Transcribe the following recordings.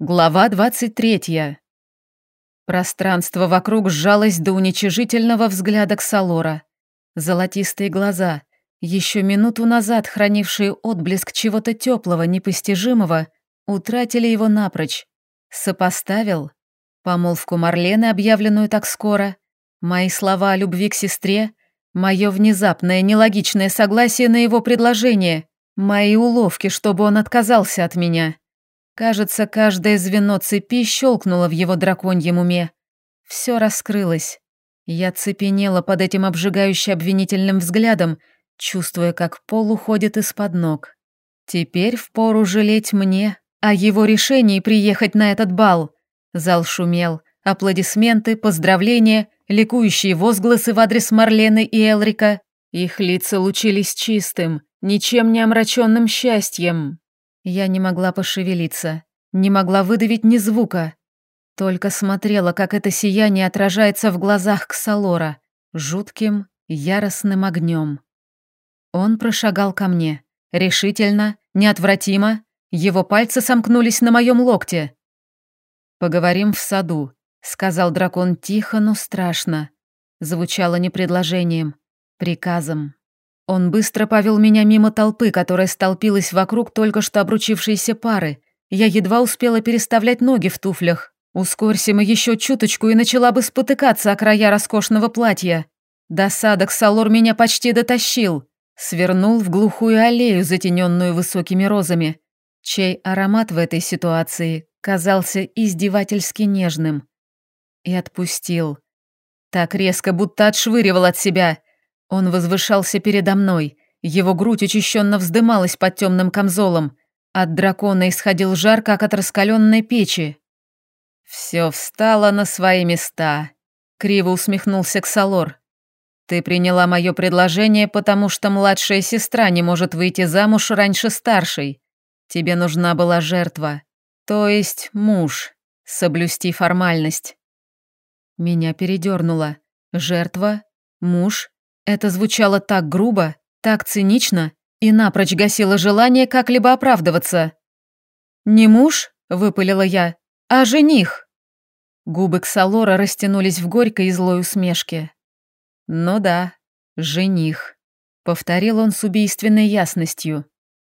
Глава 23. Пространство вокруг сжалось до уничижительного взгляда Ксалора. Золотистые глаза, еще минуту назад хранившие отблеск чего-то теплого, непостижимого, утратили его напрочь. Сопоставил помолвку Марлены, объявленную так скоро, мои слова о любви к сестре, мое внезапное нелогичное согласие на его предложение, мои уловки, чтобы он отказался от меня. Кажется, каждое звено цепи щелкнуло в его драконьем уме. Все раскрылось. Я цепенела под этим обжигающе обвинительным взглядом, чувствуя, как пол уходит из-под ног. Теперь впору жалеть мне о его решении приехать на этот бал. Зал шумел. Аплодисменты, поздравления, ликующие возгласы в адрес Марлены и Элрика. Их лица лучились чистым, ничем не омраченным счастьем. Я не могла пошевелиться, не могла выдавить ни звука. Только смотрела, как это сияние отражается в глазах Ксалора, жутким, яростным огнем. Он прошагал ко мне, решительно, неотвратимо, его пальцы сомкнулись на моем локте. «Поговорим в саду», — сказал дракон тихо, но страшно. Звучало не предложением, приказом. Он быстро повел меня мимо толпы, которая столпилась вокруг только что обручившейся пары. Я едва успела переставлять ноги в туфлях. Ускорься мы еще чуточку и начала бы спотыкаться о края роскошного платья. Досадок Салор меня почти дотащил. Свернул в глухую аллею, затененную высокими розами, чей аромат в этой ситуации казался издевательски нежным. И отпустил. Так резко, будто отшвыривал от себя — он возвышался передо мной, его грудь учащенно вздымалась под темным камзолом, от дракона исходил жар, как от раскаленной печи. «Все встало на свои места», — криво усмехнулся Ксалор. «Ты приняла мое предложение, потому что младшая сестра не может выйти замуж раньше старшей. Тебе нужна была жертва, то есть муж, соблюсти формальность». Меня передернуло. Жертва? Муж? Это звучало так грубо, так цинично и напрочь гасило желание как-либо оправдываться. «Не муж?» — выпалила я, — «а жених». Губы Ксалора растянулись в горькой и злой усмешке. «Ну да, жених», — повторил он с убийственной ясностью.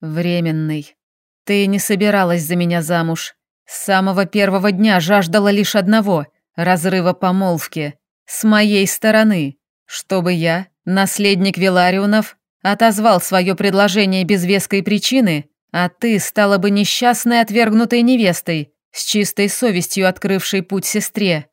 «Временный. Ты не собиралась за меня замуж. С самого первого дня жаждала лишь одного — разрыва помолвки. С моей стороны. Чтобы я, наследник Виларионов, отозвал свое предложение без веской причины, а ты стала бы несчастной отвергнутой невестой, с чистой совестью открывшей путь сестре.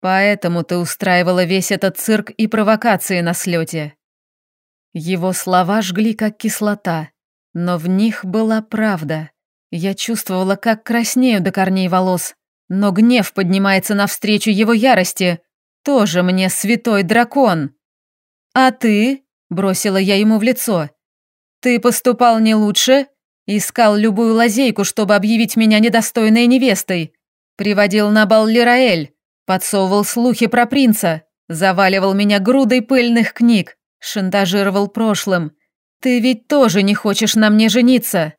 Поэтому ты устраивала весь этот цирк и провокации на слете. Его слова жгли как кислота, но в них была правда. Я чувствовала, как краснею до корней волос, но гнев поднимается навстречу его ярости. Тоже мне святой дракон. «А ты?» – бросила я ему в лицо. «Ты поступал не лучше? Искал любую лазейку, чтобы объявить меня недостойной невестой. Приводил на бал Лираэль, подсовывал слухи про принца, заваливал меня грудой пыльных книг, шантажировал прошлым. Ты ведь тоже не хочешь на мне жениться?»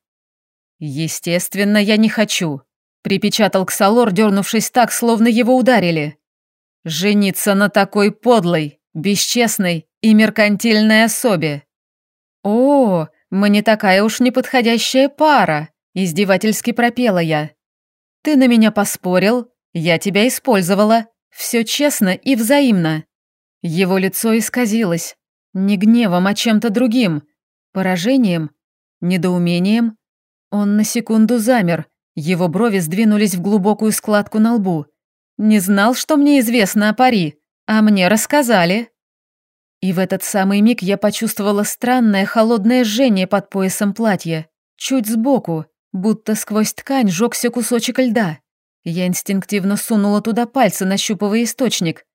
«Естественно, я не хочу», – припечатал Ксалор, дернувшись так, словно его ударили. «Жениться на такой подлой, бесчестной и меркантильной особе. «О, мы не такая уж неподходящая пара», — издевательски пропела я. «Ты на меня поспорил, я тебя использовала, все честно и взаимно». Его лицо исказилось, не гневом, а чем-то другим, поражением, недоумением. Он на секунду замер, его брови сдвинулись в глубокую складку на лбу. «Не знал, что мне известно о пари, а мне рассказали». И в этот самый миг я почувствовала странное холодное жжение под поясом платья, чуть сбоку, будто сквозь ткань жёгся кусочек льда. Я инстинктивно сунула туда пальцы, нащупывая источник.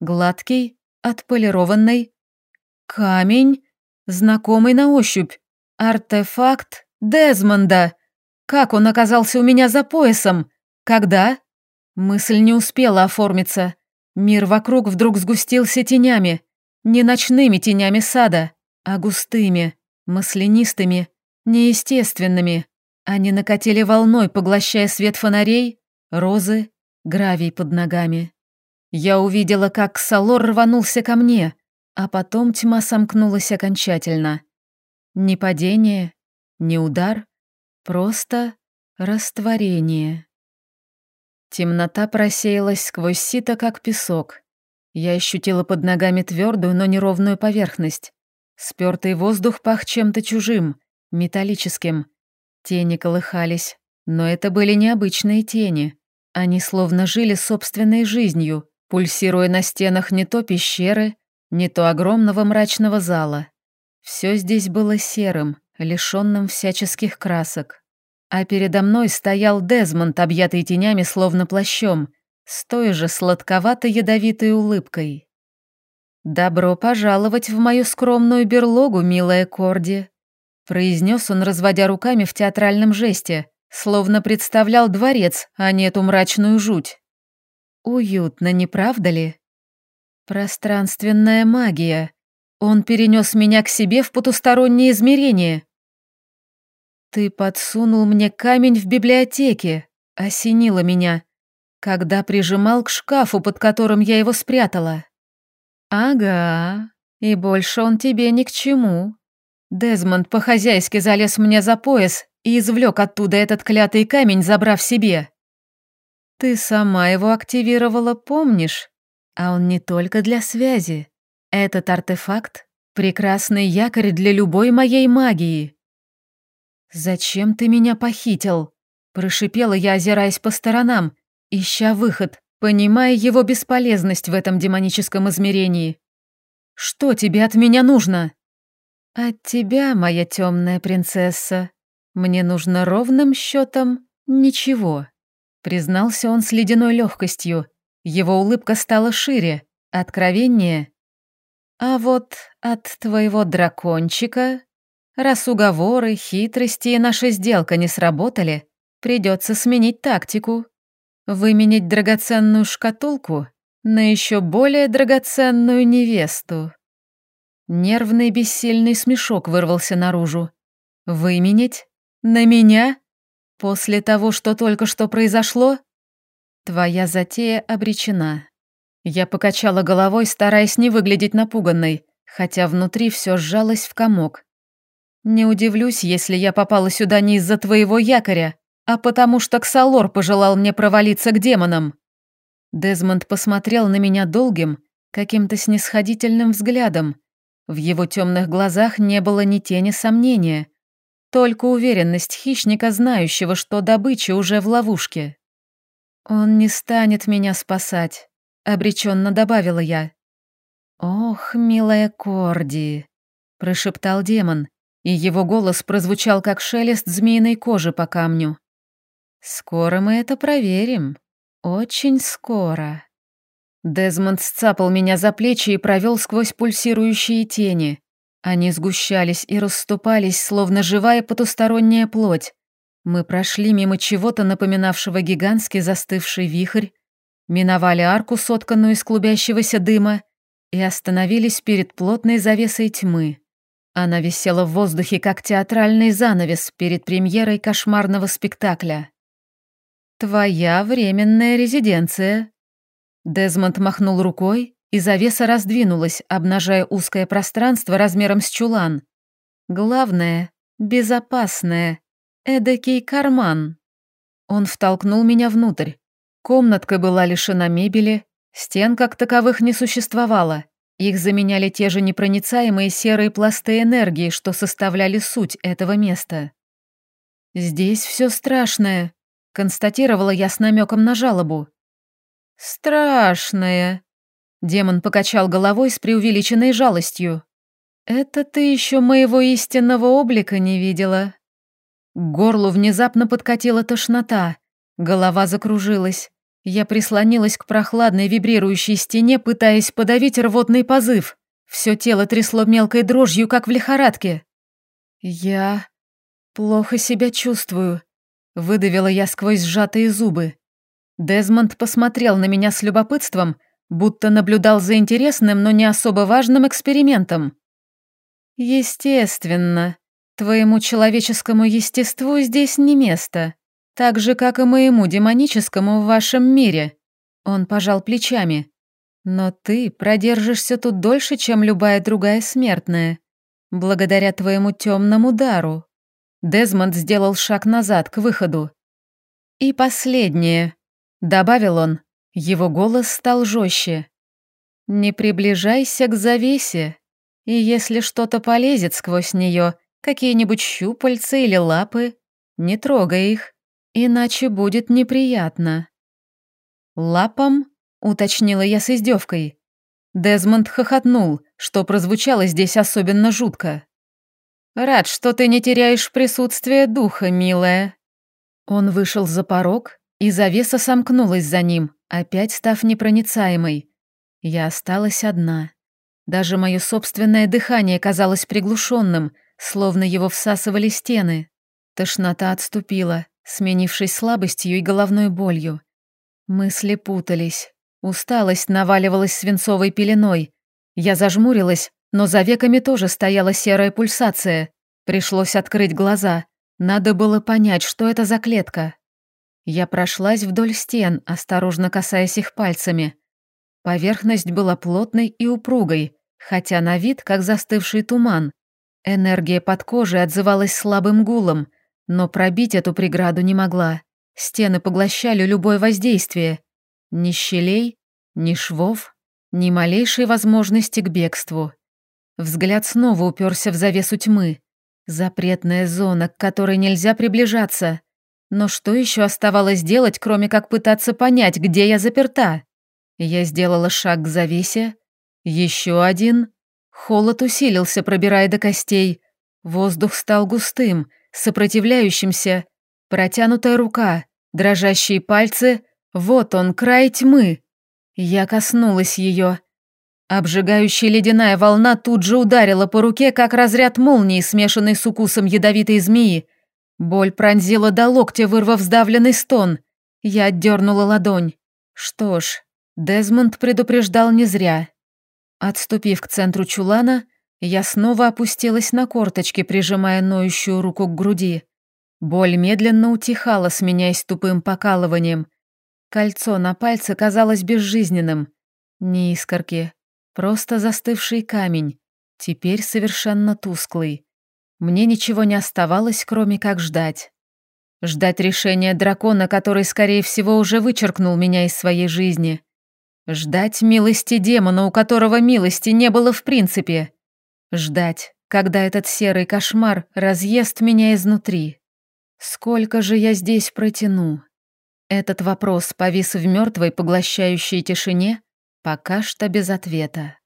Гладкий, отполированный. Камень, знакомый на ощупь. Артефакт Дезмонда. Как он оказался у меня за поясом? Когда? Мысль не успела оформиться. Мир вокруг вдруг сгустился тенями. Не ночными тенями сада, а густыми, маслянистыми, неестественными. Они накатили волной, поглощая свет фонарей, розы, гравий под ногами. Я увидела, как Салор рванулся ко мне, а потом тьма сомкнулась окончательно. Ни падение, ни удар, просто растворение. Темнота просеялась сквозь сито, как песок. Я ощутила под ногами твердую, но неровную поверхность. Спёртый воздух пах чем-то чужим, металлическим. Тени колыхались, но это были необычные тени. Они словно жили собственной жизнью, пульсируя на стенах не то пещеры, не то огромного мрачного зала. Все здесь было серым, лишенным всяческих красок. А передо мной стоял Дезмонд, объятый тенями, словно плащом, с той же сладковато-ядовитой улыбкой. «Добро пожаловать в мою скромную берлогу, милая Корди», произнес он, разводя руками в театральном жесте, словно представлял дворец, а не эту мрачную жуть. «Уютно, не правда ли?» «Пространственная магия», он перенес меня к себе в потустороннее измерение. Ты подсунул мне камень в библиотеке, осенило меня, когда прижимал к шкафу, под которым я его спрятала. Ага, и больше он тебе ни к чему. Дезмонд по-хозяйски залез мне за пояс и извлек оттуда этот клятый камень, забрав себе. Ты сама его активировала, помнишь? А он не только для связи. Этот артефакт — прекрасный якорь для любой моей магии. «Зачем ты меня похитил?» — прошипела я, озираясь по сторонам, ища выход, понимая его бесполезность в этом демоническом измерении. «Что тебе от меня нужно?» «От тебя, моя темная принцесса, мне нужно ровным счетом ничего», — признался он с ледяной легкостью. Его улыбка стала шире, откровеннее а вот от твоего дракончика, раз уговоры, хитрости и наша сделка не сработали, придется сменить тактику. Выменить драгоценную шкатулку на еще более драгоценную невесту. Нервный бессильный смешок вырвался наружу. Выменить? На меня? После того, что только что произошло? Твоя затея обречена. Я покачала головой, стараясь не выглядеть напуганной, хотя внутри все сжалось в комок. Не удивлюсь, если я попала сюда не из-за твоего якоря, а потому что Ксалор пожелал мне провалиться к демонам. Дезмонд посмотрел на меня долгим, каким-то снисходительным взглядом. В его темных глазах не было ни тени сомнения, только уверенность хищника, знающего, что добыча уже в ловушке. Он не станет меня спасать обреченно добавила я. «Ох, милая Корди», — прошептал демон, и его голос прозвучал как шелест змеиной кожи по камню. «Скоро мы это проверим. Очень скоро». Дезмонд сцапал меня за плечи и провел сквозь пульсирующие тени. Они сгущались и расступались, словно живая потусторонняя плоть. Мы прошли мимо чего-то напоминавшего гигантский застывший вихрь, миновали арку, сотканную из клубящегося дыма, и остановились перед плотной завесой тьмы. Она висела в воздухе, как театральный занавес перед премьерой кошмарного спектакля. «Твоя временная резиденция». Дезмонд махнул рукой, и завеса раздвинулась, обнажая узкое пространство размером с чулан. Главное — безопасное, эдакий карман. Он втолкнул меня внутрь. Комнатка была лишена мебели, стен как таковых не существовало. Их заменяли те же непроницаемые серые пласты энергии, что составляли суть этого места. «Здесь все страшное», — констатировала я с намеком на жалобу. «Страшное», — демон покачал головой с преувеличенной жалостью. «Это ты еще моего истинного облика не видела». К горлу внезапно подкатила тошнота, голова закружилась. Я прислонилась к прохладной вибрирующей стене, пытаясь подавить рвотный позыв. Все тело трясло мелкой дрожью, как в лихорадке. «Я плохо себя чувствую», — выдавила я сквозь сжатые зубы. Дезмонд посмотрел на меня с любопытством, будто наблюдал за интересным, но не особо важным экспериментом. «Естественно, твоему человеческому естеству здесь не место», Так же, как и моему демоническому в вашем мире. Он пожал плечами. Но ты продержишься тут дольше, чем любая другая смертная, благодаря твоему темному дару. Дезмонд сделал шаг назад, к выходу. И последнее, добавил он. Его голос стал жестче. Не приближайся к завесе, и если что-то полезет сквозь нее, какие-нибудь щупальца или лапы, не трогай их, иначе будет неприятно. Лапам уточнила я с издевкой. Дезмонд хохотнул, что прозвучало здесь особенно жутко. «Рад, что ты не теряешь присутствие духа, милая». Он вышел за порог, и завеса сомкнулась за ним, опять став непроницаемой. Я осталась одна. Даже мое собственное дыхание казалось приглушенным, словно его всасывали стены. Тошнота отступила, сменившись слабостью и головной болью. Мысли путались, Усталость наваливалась свинцовой пеленой. Я зажмурилась, но за веками тоже стояла серая пульсация. Пришлось открыть глаза. Надо было понять, что это за клетка. Я прошлась вдоль стен, осторожно касаясь их пальцами. Поверхность была плотной и упругой, хотя на вид как застывший туман. Энергия под кожей отзывалась слабым гулом, но пробить эту преграду не могла. Стены поглощали любое воздействие. Ни щелей, ни швов, ни малейшей возможности к бегству. Взгляд снова уперся в завесу тьмы. Запретная зона, к которой нельзя приближаться. Но что еще оставалось делать, кроме как пытаться понять, где я заперта? Я сделала шаг к завесе. Еще один. Холод усилился, пробирая до костей. Воздух стал густым, сопротивляющимся. Протянутая рука, дрожащие пальцы — вот он, край тьмы. Я коснулась ее. Обжигающая ледяная волна тут же ударила по руке, как разряд молнии, смешанный с укусом ядовитой змеи. Боль пронзила до локтя, вырвав сдавленный стон. Я отдернула ладонь. Что ж, Дезмонд предупреждал не зря. Отступив к центру чулана, я снова опустилась на корточки, прижимая ноющую руку к груди. Боль медленно утихала, сменяясь тупым покалыванием. Кольцо на пальце казалось безжизненным. Не искорки, просто застывший камень, теперь совершенно тусклый. Мне ничего не оставалось, кроме как ждать. Ждать решения дракона, который, скорее всего, уже вычеркнул меня из своей жизни. Ждать милости демона, у которого милости не было в принципе. Ждать, когда этот серый кошмар разъест меня изнутри. Сколько же я здесь протяну? Этот вопрос повис в мертвой поглощающей тишине, пока что без ответа.